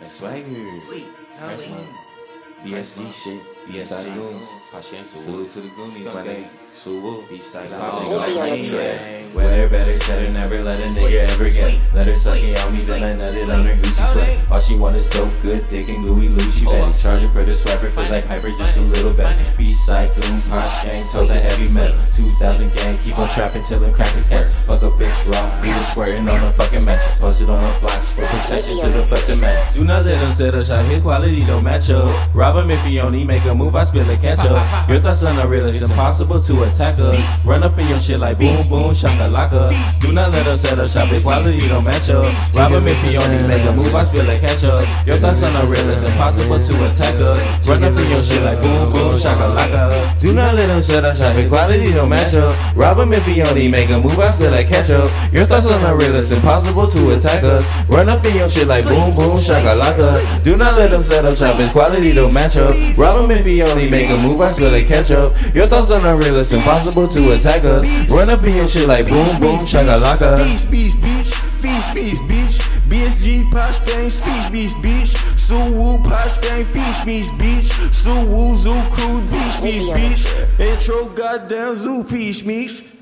and swagger. Sleep. Fresh month. BSG shit. BSG. Goons. Patience. Salute to the Goonies, my nigga. Suwu. Be side out. We'll be on the track. Wear better cheddar, never let a nigga ever get. Let her suck it on me, then I nutted on her Gucci sweat. All she want is dope, good dick, and gooey loot. She petty. Charge her for the swapper, cause I hyper just a little bit. Be goon, posh gang, told the heavy metal. 2000 gang, keep on trapping till them crackers catch. Fuck a bitch raw, we just squirting on the fucking match. Posted on my block, protection to the fucking match. Do not let them set us shot, his quality don't match up. Rob him if he only make a move, I spill a catch up. Your thoughts are not real, it's impossible to attack us. Run up in your shit like boom, boom, shakalaka. Do not let us set us shop, his quality don't match up. Rob him if he only make a move, I spill a catch up. Your thoughts are not real, it's impossible to attack us. Run up in your shit like boom, boom, shakalaka. Do not let him set us shop, his quality don't match up. Rob him if he only make a move, I spill a catch up. Your thoughts are not real, it's impossible to attack us. Run up in your shit like boom, boom, shakalaka. Do not let him set up shop, his quality don't match up. Rob him if he only make a move, I spill a catch up. Your thoughts are not real, it's impossible to attack us. Run up in your shit like boom, boom, shakalaka. Feast, beast, beach. Feast, beast, beach. BSG, Posh Gang, Speech, beast, beach. Suwu, Posh Gang, Feast, beast, beach. Suwu, Zoo Crew, Beach, beast, beach. Intro, goddamn Zoo, Peach, Meech.